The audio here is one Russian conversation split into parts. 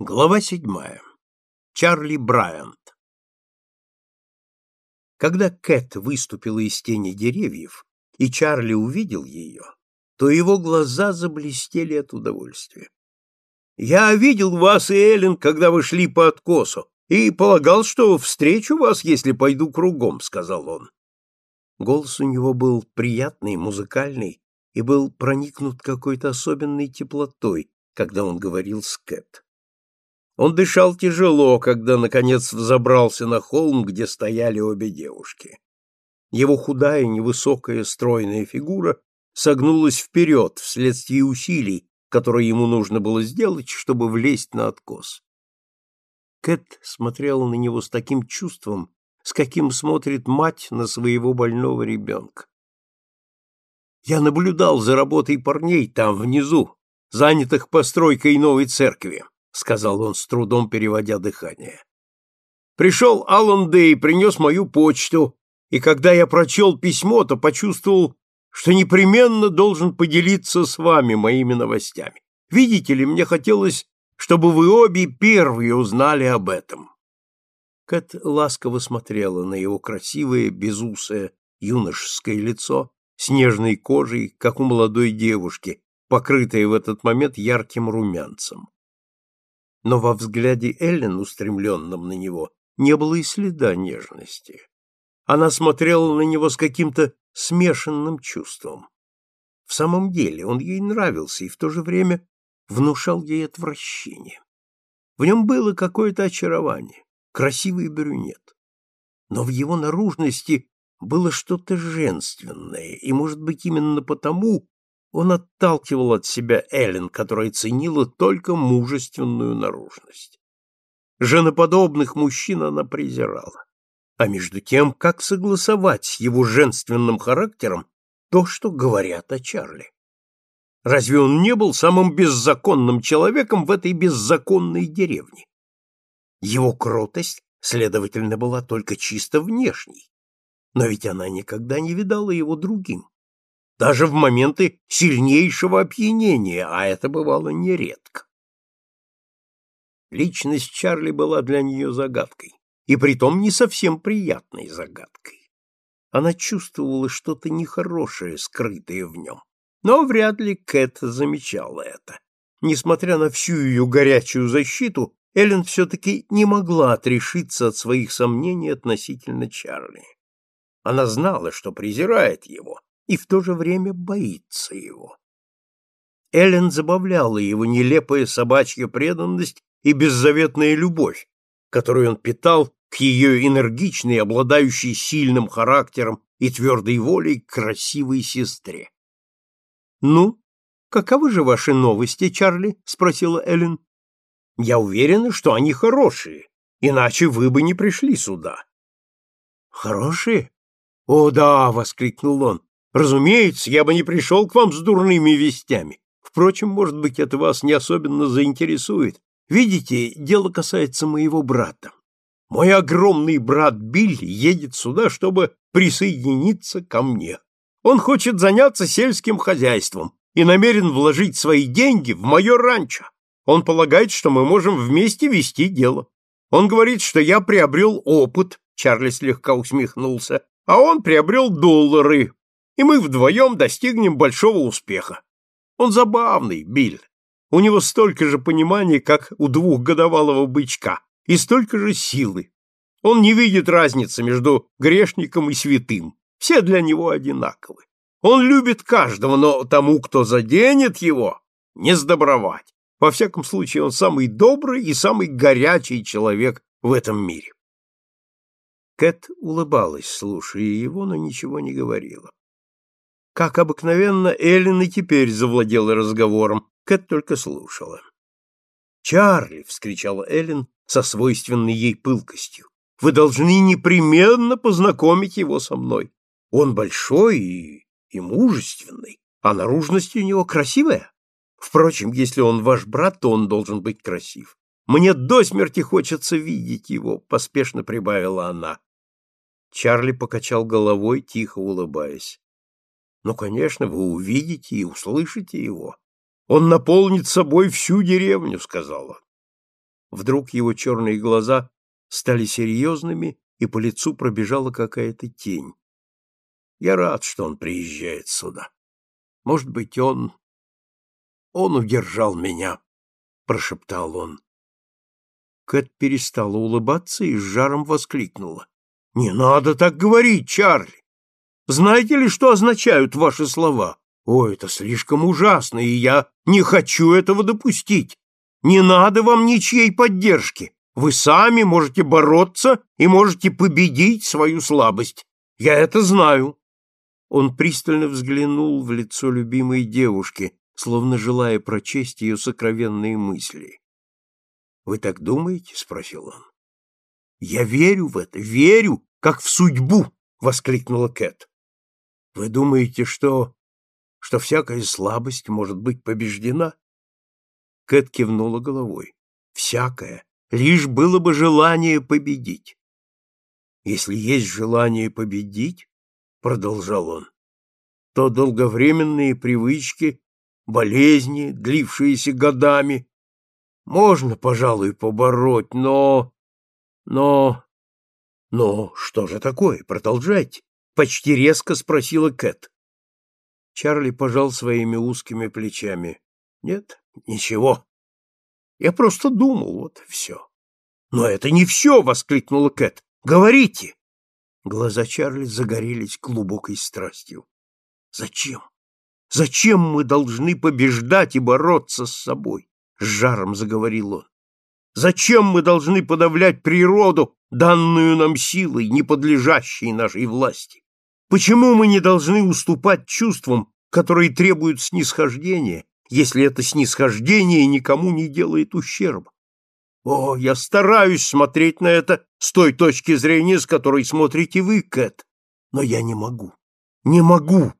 Глава седьмая. Чарли Брайант. Когда Кэт выступила из тени деревьев, и Чарли увидел ее, то его глаза заблестели от удовольствия. «Я видел вас и Эллен, когда вы шли по откосу, и полагал, что встречу вас, если пойду кругом», — сказал он. Голос у него был приятный, музыкальный и был проникнут какой-то особенной теплотой, когда он говорил с Кэт. Он дышал тяжело, когда, наконец, взобрался на холм, где стояли обе девушки. Его худая, невысокая, стройная фигура согнулась вперед вследствие усилий, которые ему нужно было сделать, чтобы влезть на откос. Кэт смотрела на него с таким чувством, с каким смотрит мать на своего больного ребенка. Я наблюдал за работой парней там внизу, занятых постройкой новой церкви. — сказал он с трудом, переводя дыхание. «Пришел Аллан Дэй, принес мою почту, и когда я прочел письмо, то почувствовал, что непременно должен поделиться с вами моими новостями. Видите ли, мне хотелось, чтобы вы обе первые узнали об этом». Кэт ласково смотрела на его красивое, безусое, юношеское лицо с нежной кожей, как у молодой девушки, покрытое в этот момент ярким румянцем но во взгляде Эллен, устремленном на него, не было и следа нежности. Она смотрела на него с каким-то смешанным чувством. В самом деле он ей нравился и в то же время внушал ей отвращение. В нем было какое-то очарование, красивый брюнет. Но в его наружности было что-то женственное, и, может быть, именно потому он отталкивал от себя Эллен, которая ценила только мужественную наружность. Женоподобных мужчин она презирала. А между тем, как согласовать с его женственным характером то, что говорят о Чарли? Разве он не был самым беззаконным человеком в этой беззаконной деревне? Его кротость, следовательно, была только чисто внешней. Но ведь она никогда не видала его другим даже в моменты сильнейшего опьянения, а это бывало нередко. Личность Чарли была для нее загадкой, и притом не совсем приятной загадкой. Она чувствовала что-то нехорошее, скрытое в нем, но вряд ли Кэт замечала это. Несмотря на всю ее горячую защиту, Эллен все-таки не могла отрешиться от своих сомнений относительно Чарли. Она знала, что презирает его, и в то же время боится его. Эллен забавляла его нелепая собачья преданность и беззаветная любовь, которую он питал к ее энергичной, обладающей сильным характером и твердой волей красивой сестре. «Ну, каковы же ваши новости, Чарли?» — спросила Эллен. «Я уверена, что они хорошие, иначе вы бы не пришли сюда». «Хорошие? О, да!» — воскликнул он. Разумеется, я бы не пришел к вам с дурными вестями. Впрочем, может быть, это вас не особенно заинтересует. Видите, дело касается моего брата. Мой огромный брат Биль едет сюда, чтобы присоединиться ко мне. Он хочет заняться сельским хозяйством и намерен вложить свои деньги в мое ранчо. Он полагает, что мы можем вместе вести дело. Он говорит, что я приобрел опыт, Чарли слегка усмехнулся, а он приобрел доллары, и мы вдвоем достигнем большого успеха. Он забавный, Билл. У него столько же понимания, как у двухгодовалого бычка, и столько же силы. Он не видит разницы между грешником и святым. Все для него одинаковы. Он любит каждого, но тому, кто заденет его, не сдобровать. Во всяком случае, он самый добрый и самый горячий человек в этом мире. Кэт улыбалась, слушая его, но ничего не говорила. Как обыкновенно, Эллен и теперь завладела разговором, Кэт только слушала. «Чарли!» — вскричала Эллен со свойственной ей пылкостью. «Вы должны непременно познакомить его со мной. Он большой и, и мужественный, а наружность у него красивая. Впрочем, если он ваш брат, то он должен быть красив. Мне до смерти хочется видеть его», — поспешно прибавила она. Чарли покачал головой, тихо улыбаясь. Ну, конечно, вы увидите и услышите его. Он наполнит собой всю деревню, сказала. Вдруг его черные глаза стали серьезными, и по лицу пробежала какая-то тень. Я рад, что он приезжает сюда. Может быть, он... Он удержал меня, — прошептал он. Кэт перестала улыбаться и с жаром воскликнула. — Не надо так говорить, Чарли! Знаете ли, что означают ваши слова? О, это слишком ужасно, и я не хочу этого допустить. Не надо вам ничьей поддержки. Вы сами можете бороться и можете победить свою слабость. Я это знаю. Он пристально взглянул в лицо любимой девушки, словно желая прочесть ее сокровенные мысли. «Вы так думаете?» — спросил он. «Я верю в это, верю, как в судьбу!» — воскликнула Кэт. «Вы думаете, что... что всякая слабость может быть побеждена?» Кэт кивнула головой. «Всякая, лишь было бы желание победить». «Если есть желание победить, — продолжал он, — то долговременные привычки болезни, длившиеся годами. Можно, пожалуй, побороть, но... Но... Но что же такое? Продолжайте. Почти резко спросила Кэт. Чарли пожал своими узкими плечами. Нет, ничего. Я просто думал, вот и все. Но это не все, воскликнула Кэт. Говорите. Глаза Чарли загорелись глубокой страстью. Зачем? Зачем мы должны побеждать и бороться с собой? С жаром заговорил он. Зачем мы должны подавлять природу, данную нам силой, не подлежащей нашей власти? Почему мы не должны уступать чувствам, которые требуют снисхождения, если это снисхождение никому не делает ущерба? О, я стараюсь смотреть на это с той точки зрения, с которой смотрите вы, Кэт, но я не могу. Не могу.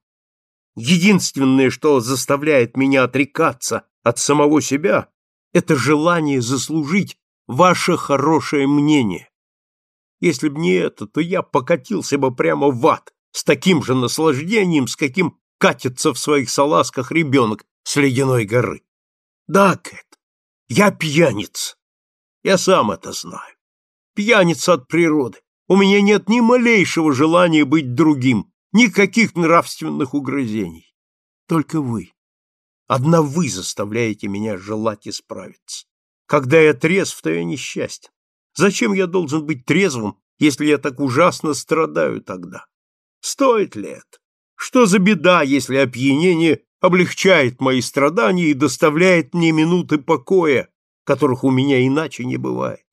Единственное, что заставляет меня отрекаться от самого себя, это желание заслужить ваше хорошее мнение. Если б не это, то я покатился бы прямо в ад с таким же наслаждением, с каким катится в своих салазках ребенок с ледяной горы. Да, Кэт, я пьяница. Я сам это знаю. Пьяница от природы. У меня нет ни малейшего желания быть другим, Никаких нравственных угрызений. Только вы. Одна вы заставляете меня желать исправиться. Когда я трезв, то я несчастен. Зачем я должен быть трезвым, если я так ужасно страдаю тогда? Стоит ли это? Что за беда, если опьянение облегчает мои страдания и доставляет мне минуты покоя, которых у меня иначе не бывает?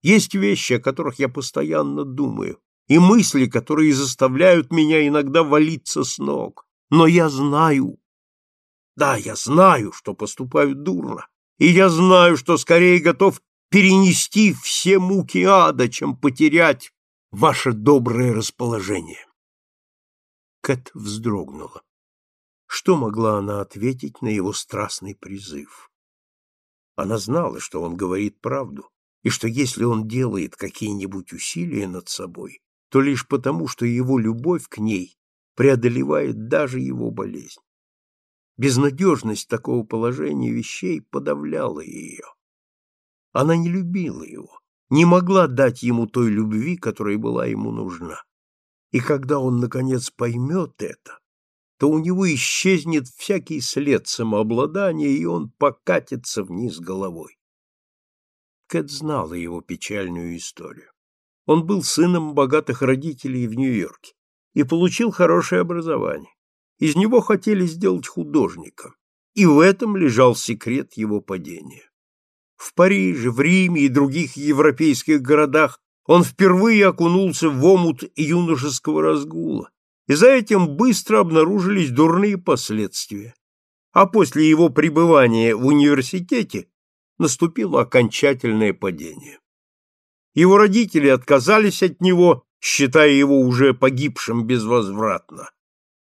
Есть вещи, о которых я постоянно думаю, и мысли, которые заставляют меня иногда валиться с ног. Но я знаю, да, я знаю, что поступаю дурно, и я знаю, что скорее готов перенести все муки ада, чем потерять ваше доброе расположение. Кэт вздрогнула. Что могла она ответить на его страстный призыв? Она знала, что он говорит правду, и что если он делает какие-нибудь усилия над собой, то лишь потому, что его любовь к ней преодолевает даже его болезнь. Безнадежность такого положения вещей подавляла ее. Она не любила его, не могла дать ему той любви, которая была ему нужна. И когда он, наконец, поймет это, то у него исчезнет всякий след самообладания, и он покатится вниз головой. Кэт знала его печальную историю. Он был сыном богатых родителей в Нью-Йорке и получил хорошее образование. Из него хотели сделать художника, и в этом лежал секрет его падения. В Париже, в Риме и других европейских городах он впервые окунулся в омут юношеского разгула, и за этим быстро обнаружились дурные последствия. А после его пребывания в университете наступило окончательное падение. Его родители отказались от него, считая его уже погибшим безвозвратно.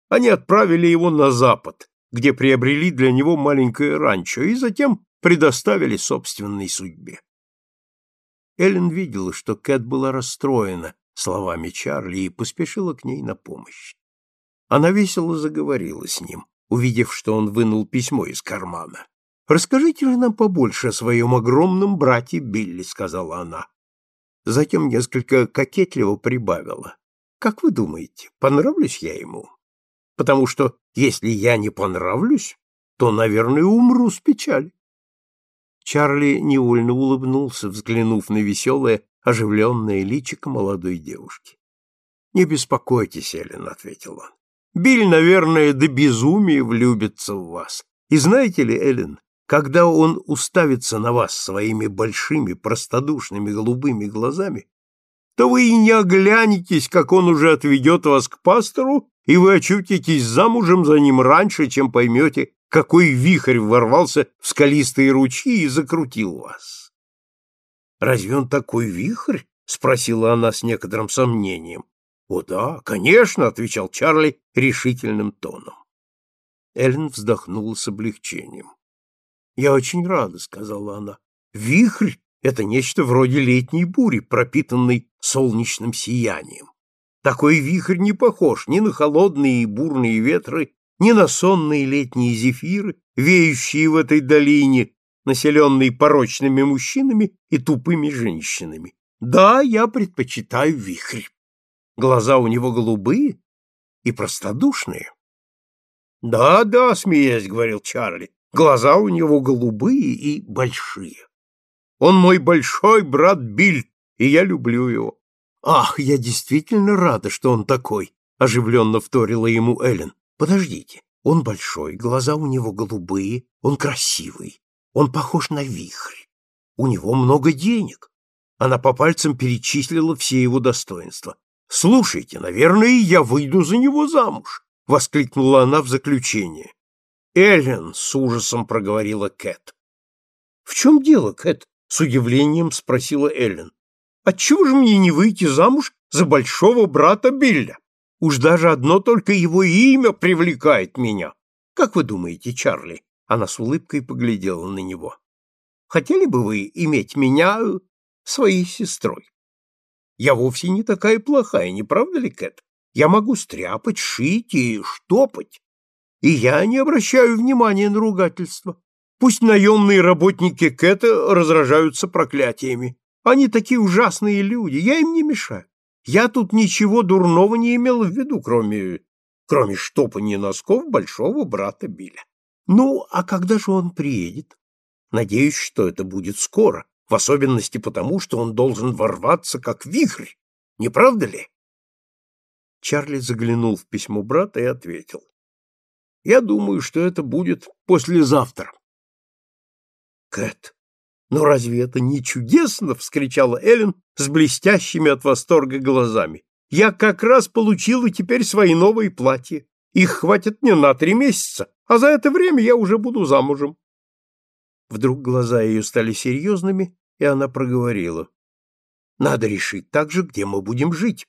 Они отправили его на запад, где приобрели для него маленькое ранчо, и затем предоставили собственной судьбе. Эллен видела, что Кэт была расстроена словами Чарли и поспешила к ней на помощь. Она весело заговорила с ним, увидев, что он вынул письмо из кармана. Расскажите же нам побольше о своем огромном брате Билли, сказала она. Затем несколько кокетливо прибавила. Как вы думаете, понравлюсь я ему? Потому что если я не понравлюсь, то, наверное, умру с печали. Чарли невольно улыбнулся, взглянув на веселое, оживленное личико молодой девушки. — Не беспокойтесь, Эллен, — ответил он. — Биль, наверное, до безумия влюбится в вас. И знаете ли, Эллен, когда он уставится на вас своими большими, простодушными голубыми глазами, то вы и не оглянетесь, как он уже отведет вас к пастору, и вы очутитесь замужем за ним раньше, чем поймете, какой вихрь ворвался в скалистые ручьи и закрутил вас. «Разве он такой вихрь?» — спросила она с некоторым сомнением. «О да, конечно», — отвечал Чарли решительным тоном. Эллен вздохнула с облегчением. «Я очень рада», — сказала она. «Вихрь — это нечто вроде летней бури, пропитанной солнечным сиянием. Такой вихрь не похож ни на холодные и бурные ветры, ни на сонные летние зефиры, веющие в этой долине, населенной порочными мужчинами и тупыми женщинами. Да, я предпочитаю вихрь. Глаза у него голубые и простодушные. Да, да, смеясь, говорил Чарли, глаза у него голубые и большие. Он мой большой брат Биль, и я люблю его. Ах, я действительно рада, что он такой, оживленно вторила ему Эллен. Подождите, он большой, глаза у него голубые, он красивый, он похож на вихрь. У него много денег. Она по пальцам перечислила все его достоинства. «Слушайте, наверное, я выйду за него замуж!» — воскликнула она в заключение. «Эллен!» — с ужасом проговорила Кэт. «В чем дело, Кэт?» — с удивлением спросила Эллен. «Отчего же мне не выйти замуж за большого брата Билля? Уж даже одно только его имя привлекает меня. Как вы думаете, Чарли?» Она с улыбкой поглядела на него. «Хотели бы вы иметь меня своей сестрой?» Я вовсе не такая плохая, не правда ли, Кэт? Я могу стряпать, шить и штопать. И я не обращаю внимания на ругательство. Пусть наемные работники Кэта разражаются проклятиями. Они такие ужасные люди, я им не мешаю. Я тут ничего дурного не имел в виду, кроме... кроме штопания носков большого брата Биля. Ну, а когда же он приедет? Надеюсь, что это будет скоро, в особенности потому, что он должен ворваться как вихрь, не правда ли? Чарли заглянул в письмо брата и ответил. Я думаю, что это будет послезавтра. Кэт, ну разве это не чудесно? вскричала Эллен с блестящими от восторга глазами. Я как раз получила теперь свои новые платья. Их хватит мне на три месяца, а за это время я уже буду замужем. Вдруг глаза ее стали серьезными, и она проговорила. Надо решить также, где мы будем жить.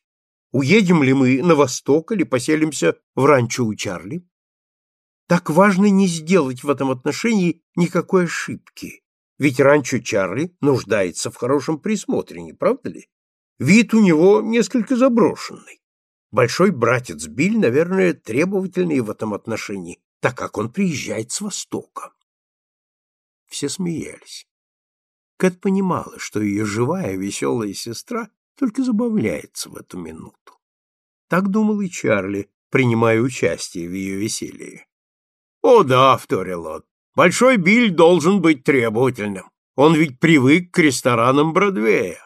Уедем ли мы на восток или поселимся в ранчо у Чарли? Так важно не сделать в этом отношении никакой ошибки, ведь ранчо Чарли нуждается в хорошем присмотре, не правда ли? Вид у него несколько заброшенный. Большой братец Биль, наверное, требовательный в этом отношении, так как он приезжает с востока. Все смеялись. Кэт понимала, что ее живая, веселая сестра только забавляется в эту минуту. Так думал и Чарли, принимая участие в ее веселье. «О да», — вторил он, — «Большой Биль должен быть требовательным. Он ведь привык к ресторанам Бродвея.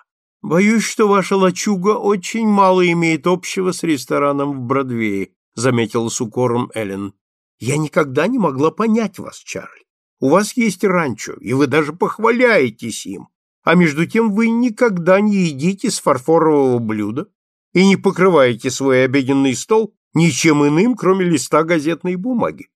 Боюсь, что ваша лачуга очень мало имеет общего с рестораном в Бродвее», — заметила с укором Эллен. «Я никогда не могла понять вас, Чарли. У вас есть ранчо, и вы даже похваляетесь им, а между тем вы никогда не едите с фарфорового блюда и не покрываете свой обеденный стол ничем иным, кроме листа газетной бумаги.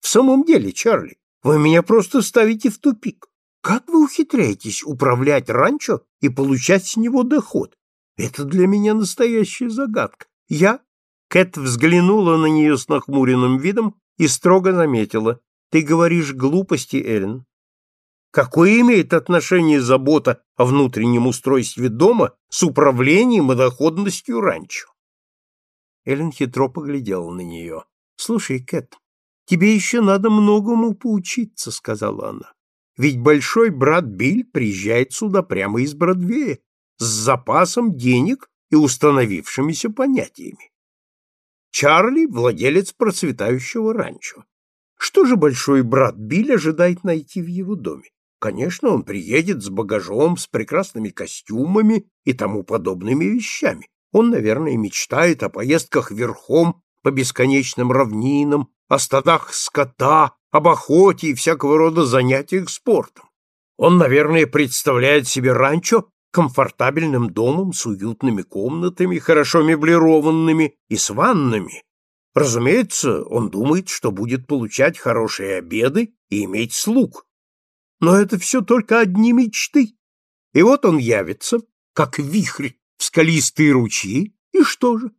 В самом деле, Чарли, вы меня просто ставите в тупик. Как вы ухитряетесь управлять ранчо и получать с него доход? Это для меня настоящая загадка. Я... Кэт взглянула на нее с нахмуренным видом и строго заметила. Ты говоришь глупости, Эллен. Какое имеет отношение забота о внутреннем устройстве дома с управлением и доходностью ранчо? Эллен хитро поглядела на нее. Слушай, Кэт, Тебе еще надо многому поучиться, сказала она. Ведь большой брат Биль приезжает сюда прямо из Бродвея с запасом денег и установившимися понятиями. Чарли — владелец процветающего ранчо. Что же большой брат Биль ожидает найти в его доме? Конечно, он приедет с багажом, с прекрасными костюмами и тому подобными вещами. Он, наверное, мечтает о поездках верхом по бесконечным равнинам, о стадах скота, об охоте и всякого рода занятиях спортом. Он, наверное, представляет себе ранчо комфортабельным домом с уютными комнатами, хорошо меблированными и с ваннами. Разумеется, он думает, что будет получать хорошие обеды и иметь слуг. Но это все только одни мечты. И вот он явится, как вихрь в скалистые ручьи, и что же?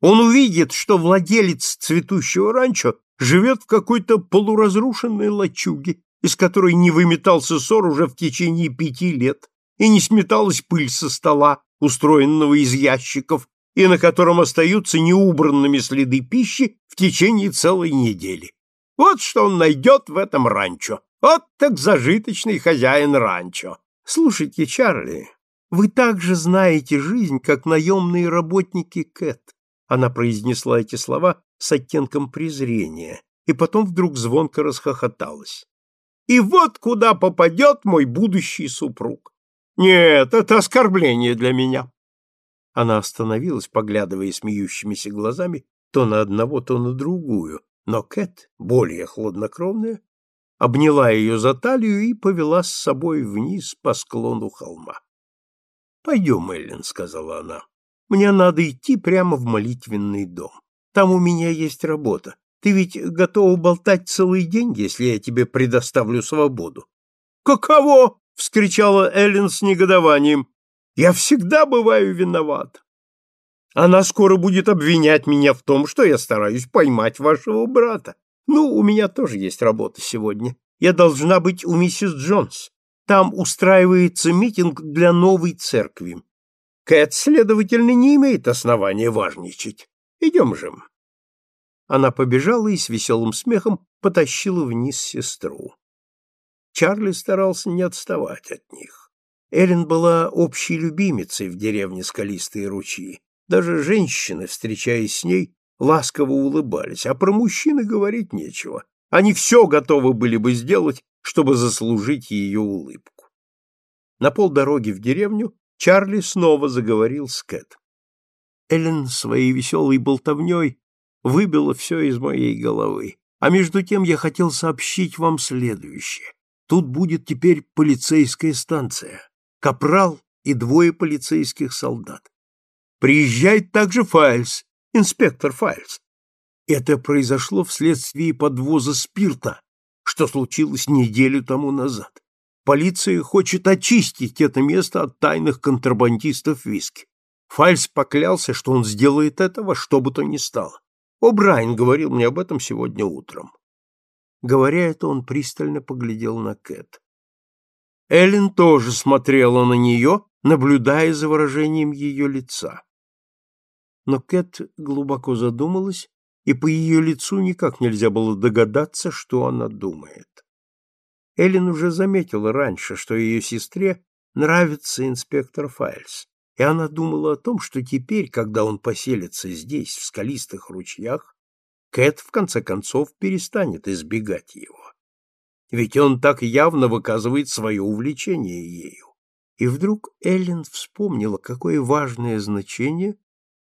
Он увидит, что владелец цветущего ранчо живет в какой-то полуразрушенной лачуге, из которой не выметался ссор уже в течение пяти лет, и не сметалась пыль со стола, устроенного из ящиков, и на котором остаются неубранными следы пищи в течение целой недели. Вот что он найдет в этом ранчо. Вот так зажиточный хозяин ранчо. Слушайте, Чарли, вы так же знаете жизнь, как наемные работники Кэт. Она произнесла эти слова с оттенком презрения, и потом вдруг звонко расхохоталась. И вот куда попадет мой будущий супруг. Нет, это оскорбление для меня. Она остановилась, поглядывая смеющимися глазами то на одного, то на другую, но Кэт, более хладнокровная, обняла ее за талию и повела с собой вниз по склону холма. — Пойдем, Эллен, — сказала она. — Мне надо идти прямо в молитвенный дом. Там у меня есть работа. Ты ведь готова болтать целый день, если я тебе предоставлю свободу. — Каково? — вскричала Эллен с негодованием. «Я всегда бываю виноват. Она скоро будет обвинять меня в том, что я стараюсь поймать вашего брата. Ну, у меня тоже есть работа сегодня. Я должна быть у миссис Джонс. Там устраивается митинг для новой церкви. Кэт, следовательно, не имеет основания важничать. Идем же». Она побежала и с веселым смехом потащила вниз сестру. Чарли старался не отставать от них. Эллен была общей любимицей в деревне Скалистые ручьи. Даже женщины, встречаясь с ней, ласково улыбались, а про мужчины говорить нечего. Они все готовы были бы сделать, чтобы заслужить ее улыбку. На полдороги в деревню Чарли снова заговорил с Кэт. Эллен своей веселой болтовней выбила все из моей головы, а между тем я хотел сообщить вам следующее. Тут будет теперь полицейская станция, капрал и двое полицейских солдат. Приезжает также Файльс, инспектор Файльс. Это произошло вследствие подвоза спирта, что случилось неделю тому назад. Полиция хочет очистить это место от тайных контрабандистов виски. Фальс поклялся, что он сделает этого, что бы то ни стало. О'Брайен говорил мне об этом сегодня утром. Говоря это, он пристально поглядел на Кэт. Эллен тоже смотрела на нее, наблюдая за выражением ее лица. Но Кэт глубоко задумалась, и по ее лицу никак нельзя было догадаться, что она думает. Эллен уже заметила раньше, что ее сестре нравится инспектор Файльс, и она думала о том, что теперь, когда он поселится здесь, в скалистых ручьях, Кэт, в конце концов, перестанет избегать его. Ведь он так явно выказывает свое увлечение ею. И вдруг Эллен вспомнила, какое важное значение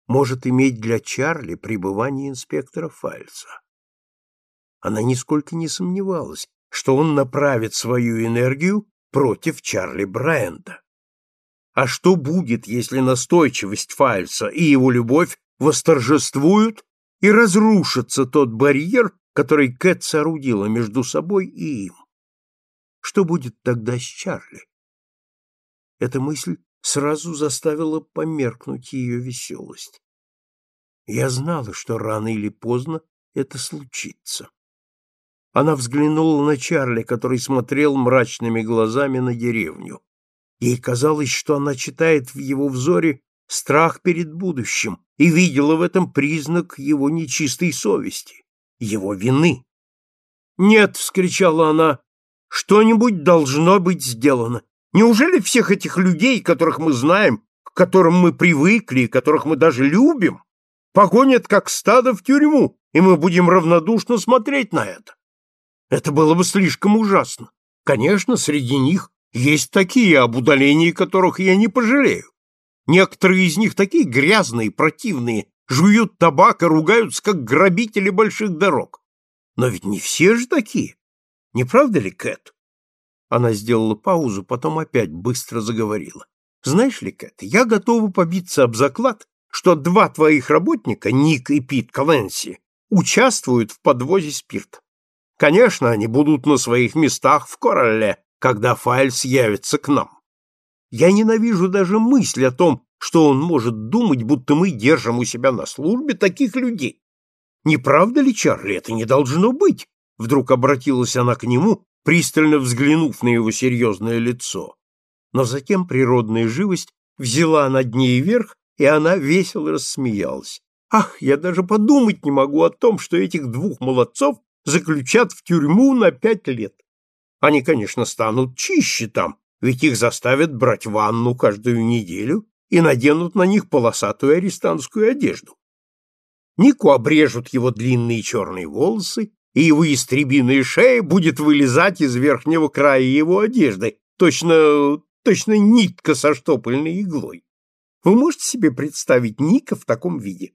может иметь для Чарли пребывание инспектора Фальца. Она нисколько не сомневалась, что он направит свою энергию против Чарли Брайанта. А что будет, если настойчивость Фальца и его любовь восторжествуют и разрушится тот барьер, который Кэт соорудила между собой и им. Что будет тогда с Чарли? Эта мысль сразу заставила померкнуть ее веселость. Я знала, что рано или поздно это случится. Она взглянула на Чарли, который смотрел мрачными глазами на деревню. Ей казалось, что она читает в его взоре страх перед будущим и видела в этом признак его нечистой совести, его вины. «Нет!» — вскричала она. «Что-нибудь должно быть сделано. Неужели всех этих людей, которых мы знаем, к которым мы привыкли, которых мы даже любим, погонят как стадо в тюрьму, и мы будем равнодушно смотреть на это? Это было бы слишком ужасно. Конечно, среди них есть такие, об удалении которых я не пожалею. Некоторые из них такие грязные, противные, жуют табак и ругаются, как грабители больших дорог. Но ведь не все же такие. Не правда ли, Кэт? Она сделала паузу, потом опять быстро заговорила. Знаешь ли, Кэт, я готова побиться об заклад, что два твоих работника, Ник и Пит Кленси, участвуют в подвозе спирта. Конечно, они будут на своих местах в Короле, когда Файльс явится к нам. Я ненавижу даже мысль о том, что он может думать, будто мы держим у себя на службе таких людей. Не правда ли, Чарли, это не должно быть? Вдруг обратилась она к нему, пристально взглянув на его серьезное лицо. Но затем природная живость взяла над ней верх, и она весело рассмеялась. Ах, я даже подумать не могу о том, что этих двух молодцов заключат в тюрьму на пять лет. Они, конечно, станут чище там, ведь их заставят брать ванну каждую неделю и наденут на них полосатую арестантскую одежду. Нику обрежут его длинные черные волосы, и его истребиная шея будет вылезать из верхнего края его одежды, точно, точно нитка со штопольной иглой. Вы можете себе представить Ника в таком виде?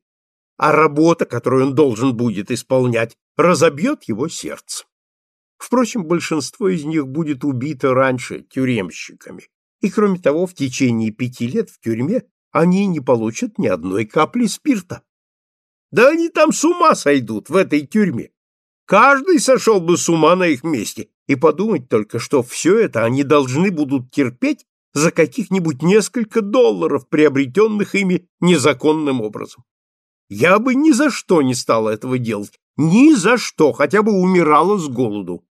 А работа, которую он должен будет исполнять, разобьет его сердце. Впрочем, большинство из них будет убито раньше тюремщиками, и, кроме того, в течение пяти лет в тюрьме они не получат ни одной капли спирта. Да они там с ума сойдут в этой тюрьме. Каждый сошел бы с ума на их месте, и подумать только, что все это они должны будут терпеть за каких-нибудь несколько долларов, приобретенных ими незаконным образом. Я бы ни за что не стала этого делать, ни за что, хотя бы умирала с голоду.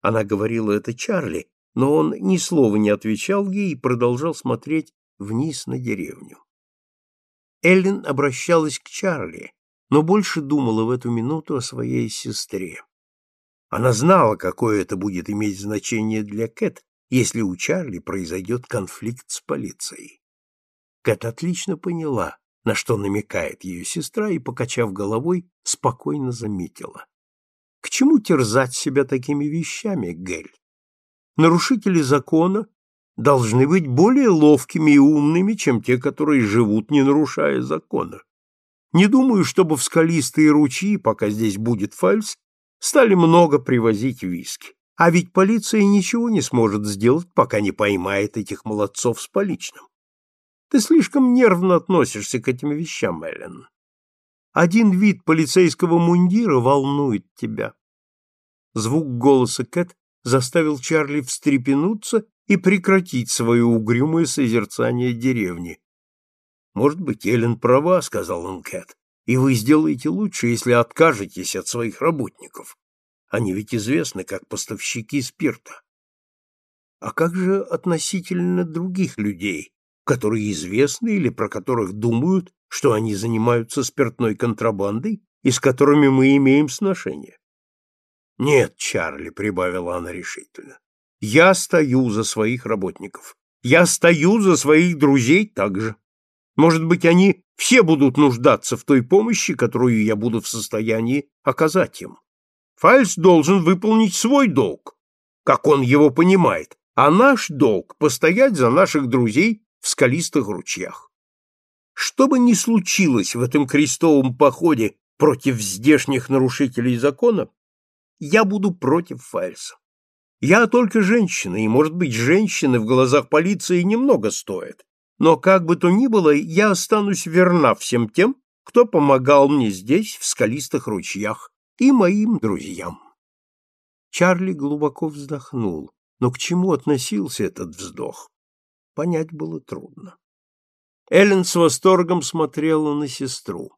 Она говорила это Чарли, но он ни слова не отвечал ей и продолжал смотреть вниз на деревню. Эллен обращалась к Чарли, но больше думала в эту минуту о своей сестре. Она знала, какое это будет иметь значение для Кэт, если у Чарли произойдет конфликт с полицией. Кэт отлично поняла, на что намекает ее сестра, и, покачав головой, спокойно заметила. К чему терзать себя такими вещами, Гель? Нарушители закона должны быть более ловкими и умными, чем те, которые живут, не нарушая закона. Не думаю, чтобы в скалистые ручьи, пока здесь будет фальс, стали много привозить виски. А ведь полиция ничего не сможет сделать, пока не поймает этих молодцов с поличным. Ты слишком нервно относишься к этим вещам, Эллен. Один вид полицейского мундира волнует тебя. Звук голоса Кэт заставил Чарли встрепенуться и прекратить свое угрюмое созерцание деревни. «Может быть, Эллен права», — сказал он Кэт, — «и вы сделаете лучше, если откажетесь от своих работников. Они ведь известны как поставщики спирта». «А как же относительно других людей, которые известны или про которых думают, что они занимаются спиртной контрабандой и с которыми мы имеем сношение?» «Нет, Чарли», — прибавила она решительно, — «я стою за своих работников. Я стою за своих друзей также. Может быть, они все будут нуждаться в той помощи, которую я буду в состоянии оказать им. Фальс должен выполнить свой долг, как он его понимает, а наш долг — постоять за наших друзей в скалистых ручьях. Что бы ни случилось в этом крестовом походе против здешних нарушителей закона, я буду против Фальса. Я только женщина, и, может быть, женщины в глазах полиции немного стоят. Но как бы то ни было, я останусь верна всем тем, кто помогал мне здесь, в скалистых ручьях, и моим друзьям. Чарли глубоко вздохнул, но к чему относился этот вздох, понять было трудно. Эллен с восторгом смотрела на сестру.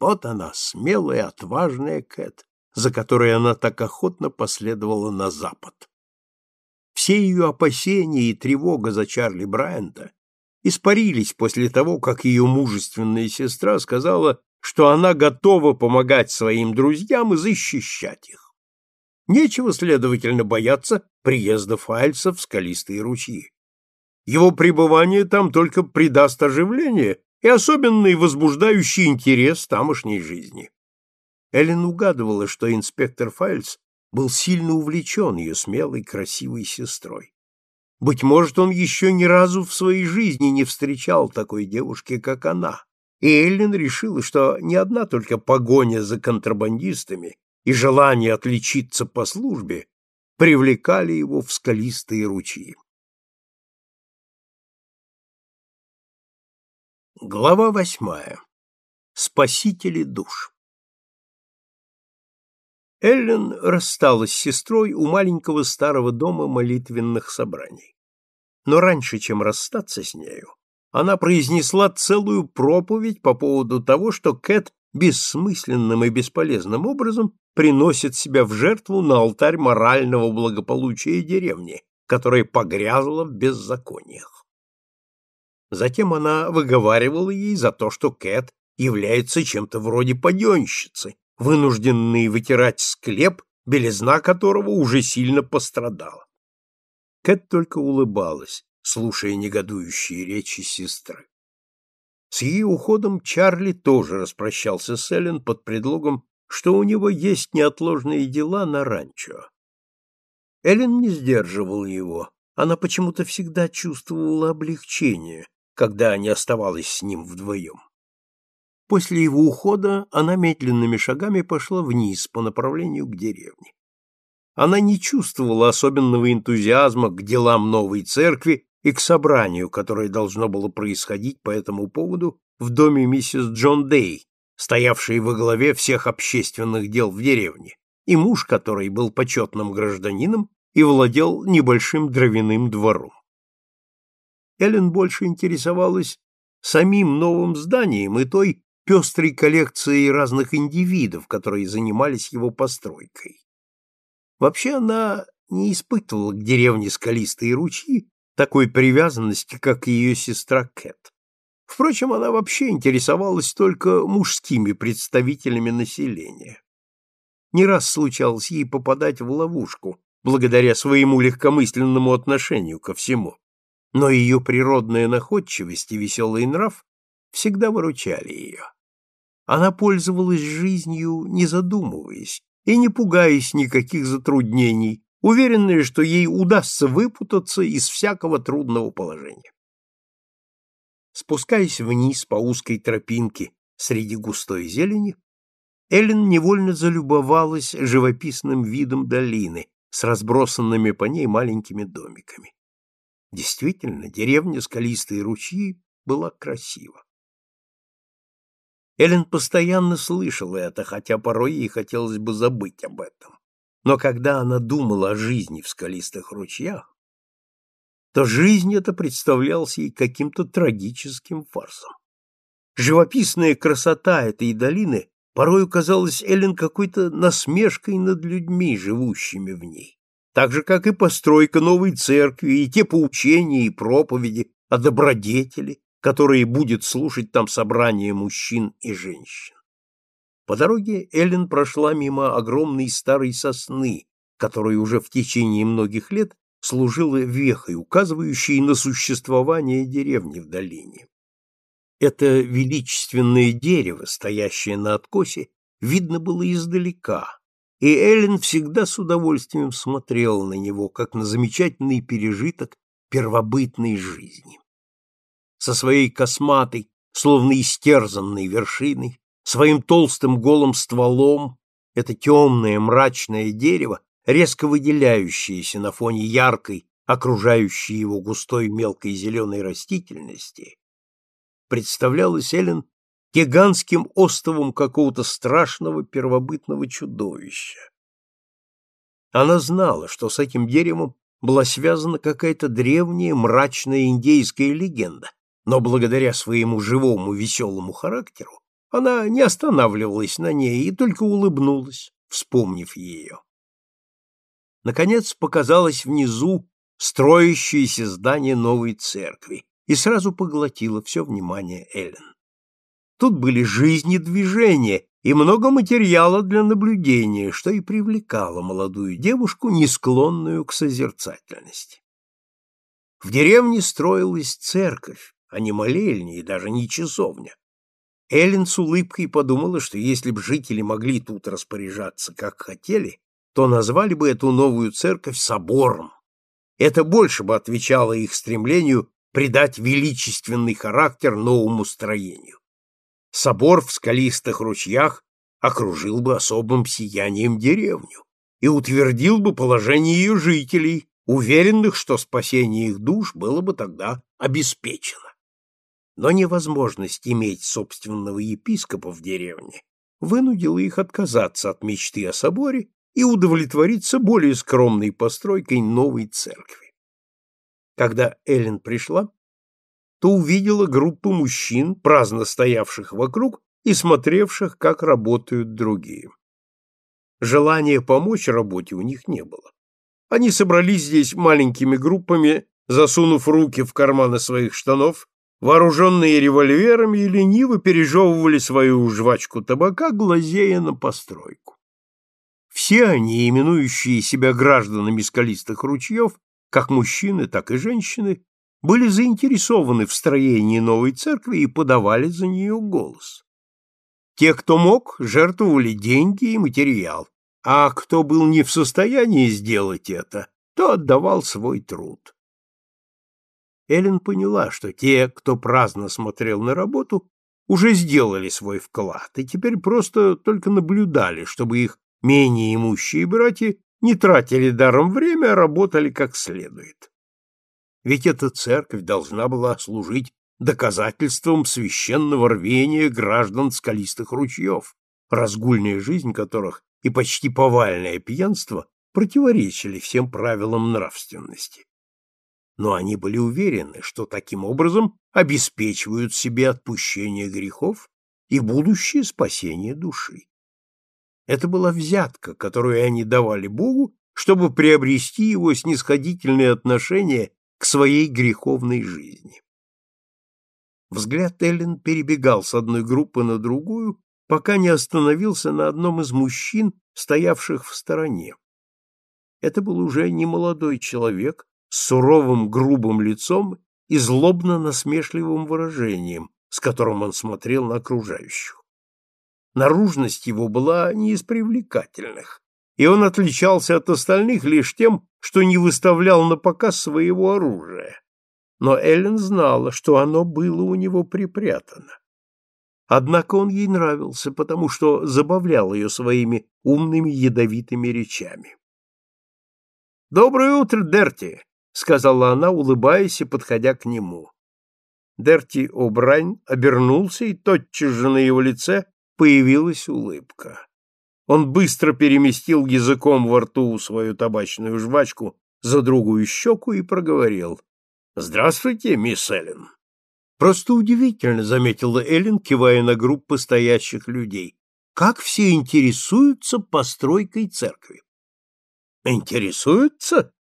Вот она, смелая, отважная Кэт, за которой она так охотно последовала на запад. Все ее опасения и тревога за Чарли Брайанта испарились после того, как ее мужественная сестра сказала, что она готова помогать своим друзьям и защищать их. Нечего, следовательно, бояться приезда Фальца в скалистые ручьи. Его пребывание там только придаст оживление и особенный возбуждающий интерес тамошней жизни. Эллен угадывала, что инспектор Файльс был сильно увлечен ее смелой, красивой сестрой. Быть может, он еще ни разу в своей жизни не встречал такой девушки, как она, и Эллен решила, что не одна только погоня за контрабандистами и желание отличиться по службе привлекали его в скалистые ручьи. Глава восьмая. Спасители душ. Эллен рассталась с сестрой у маленького старого дома молитвенных собраний. Но раньше, чем расстаться с нею, она произнесла целую проповедь по поводу того, что Кэт бессмысленным и бесполезным образом приносит себя в жертву на алтарь морального благополучия деревни, которая погрязла в беззакониях. Затем она выговаривала ей за то, что Кэт является чем-то вроде паденщицы, вынужденной вытирать склеп, белизна которого уже сильно пострадала. Кэт только улыбалась, слушая негодующие речи сестры. С ее уходом Чарли тоже распрощался с Эллен под предлогом, что у него есть неотложные дела на ранчо. Эллен не сдерживал его, она почему-то всегда чувствовала облегчение, когда не оставалась с ним вдвоем. После его ухода она медленными шагами пошла вниз по направлению к деревне. Она не чувствовала особенного энтузиазма к делам новой церкви и к собранию, которое должно было происходить по этому поводу в доме миссис Джон Дей, стоявшей во главе всех общественных дел в деревне, и муж который был почетным гражданином и владел небольшим дровяным двором. Эллен больше интересовалась самим новым зданием и той пестрой коллекцией разных индивидов, которые занимались его постройкой. Вообще она не испытывала к деревне скалистые ручьи такой привязанности, как ее сестра Кэт. Впрочем, она вообще интересовалась только мужскими представителями населения. Не раз случалось ей попадать в ловушку, благодаря своему легкомысленному отношению ко всему. Но ее природная находчивость и веселый нрав всегда выручали ее. Она пользовалась жизнью, не задумываясь и не пугаясь никаких затруднений, уверенная, что ей удастся выпутаться из всякого трудного положения. Спускаясь вниз по узкой тропинке среди густой зелени, Эллен невольно залюбовалась живописным видом долины с разбросанными по ней маленькими домиками. Действительно, деревня Скалистые ручьи была красива. Эллен постоянно слышала это, хотя порой ей хотелось бы забыть об этом. Но когда она думала о жизни в скалистых ручьях, то жизнь эта представлялась ей каким-то трагическим фарсом. Живописная красота этой долины порою казалась Эллен какой-то насмешкой над людьми, живущими в ней, так же, как и постройка новой церкви, и те поучения и проповеди о добродетели, которые будет слушать там собрание мужчин и женщин. По дороге Эллен прошла мимо огромной старой сосны, которая уже в течение многих лет служила вехой, указывающей на существование деревни в долине. Это величественное дерево, стоящее на откосе, видно было издалека, и Эллен всегда с удовольствием смотрел на него, как на замечательный пережиток первобытной жизни. Со своей косматой, словно истерзанной вершиной, Своим толстым голым стволом это темное мрачное дерево, резко выделяющееся на фоне яркой, окружающей его густой мелкой зеленой растительности, представлялось Эллен гигантским островом какого-то страшного первобытного чудовища. Она знала, что с этим деревом была связана какая-то древняя мрачная индейская легенда, но благодаря своему живому веселому характеру она не останавливалась на ней и только улыбнулась, вспомнив ее. Наконец показалось внизу строящееся здание новой церкви и сразу поглотило все внимание Эллен. Тут были жизни движения, и много материала для наблюдения, что и привлекало молодую девушку, не склонную к созерцательности. В деревне строилась церковь, а не молельня и даже не часовня. Эллен с улыбкой подумала, что если бы жители могли тут распоряжаться, как хотели, то назвали бы эту новую церковь собором. Это больше бы отвечало их стремлению придать величественный характер новому строению. Собор в скалистых ручьях окружил бы особым сиянием деревню и утвердил бы положение ее жителей, уверенных, что спасение их душ было бы тогда обеспечено но невозможность иметь собственного епископа в деревне вынудила их отказаться от мечты о соборе и удовлетвориться более скромной постройкой новой церкви. Когда Эллен пришла, то увидела группу мужчин, праздно стоявших вокруг и смотревших, как работают другие. Желания помочь работе у них не было. Они собрались здесь маленькими группами, засунув руки в карманы своих штанов вооруженные револьверами и лениво пережевывали свою жвачку табака, глазея на постройку. Все они, именующие себя гражданами скалистых ручьев, как мужчины, так и женщины, были заинтересованы в строении новой церкви и подавали за нее голос. Те, кто мог, жертвовали деньги и материал, а кто был не в состоянии сделать это, то отдавал свой труд. Эллен поняла, что те, кто праздно смотрел на работу, уже сделали свой вклад и теперь просто только наблюдали, чтобы их менее имущие братья не тратили даром время, а работали как следует. Ведь эта церковь должна была служить доказательством священного рвения граждан скалистых ручьев, разгульная жизнь которых и почти повальное пьянство противоречили всем правилам нравственности но они были уверены, что таким образом обеспечивают себе отпущение грехов и будущее спасение души. Это была взятка, которую они давали Богу, чтобы приобрести его снисходительное отношение к своей греховной жизни. Взгляд Эллен перебегал с одной группы на другую, пока не остановился на одном из мужчин, стоявших в стороне. Это был уже не молодой человек, с суровым грубым лицом и злобно-насмешливым выражением, с которым он смотрел на окружающих. Наружность его была не из привлекательных, и он отличался от остальных лишь тем, что не выставлял на показ своего оружия. Но Эллен знала, что оно было у него припрятано. Однако он ей нравился, потому что забавлял ее своими умными ядовитыми речами. «Доброе утро, Дерти!» сказала она, улыбаясь и подходя к нему. Дерти О'Брайн обернулся, и тотчас же на его лице появилась улыбка. Он быстро переместил языком во рту свою табачную жвачку за другую щеку и проговорил. «Здравствуйте, мисс Эллен». «Просто удивительно», — заметила Эллен, кивая на группу стоящих людей. «Как все интересуются постройкой церкви?» «Интересуются?»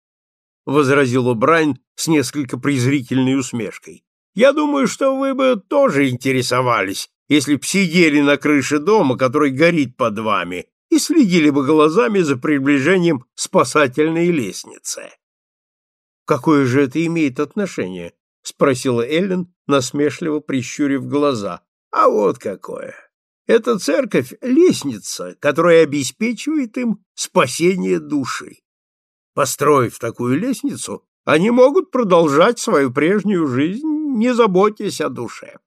возразил Брайн с несколько презрительной усмешкой. Я думаю, что вы бы тоже интересовались, если б сидели на крыше дома, который горит под вами, и следили бы глазами за приближением спасательной лестницы. Какое же это имеет отношение? спросила Эллен, насмешливо прищурив глаза. А вот какое. Эта церковь лестница, которая обеспечивает им спасение души. Построив такую лестницу, они могут продолжать свою прежнюю жизнь, не заботясь о душе.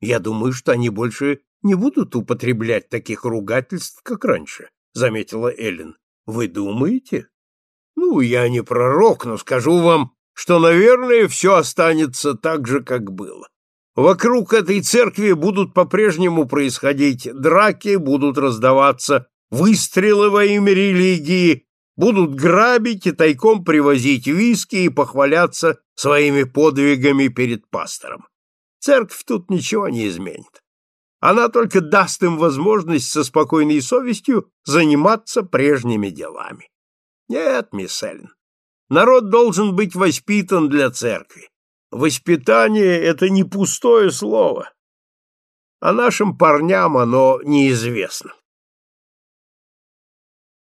Я думаю, что они больше не будут употреблять таких ругательств, как раньше, заметила Эллен. Вы думаете? Ну, я не пророк, но скажу вам, что, наверное, все останется так же, как было. Вокруг этой церкви будут по-прежнему происходить драки, будут раздаваться выстрелы во имя религии, будут грабить и тайком привозить виски и похваляться своими подвигами перед пастором. Церковь тут ничего не изменит. Она только даст им возможность со спокойной совестью заниматься прежними делами. Нет, мисс Эллен, народ должен быть воспитан для церкви. Воспитание — это не пустое слово. А нашим парням оно неизвестно.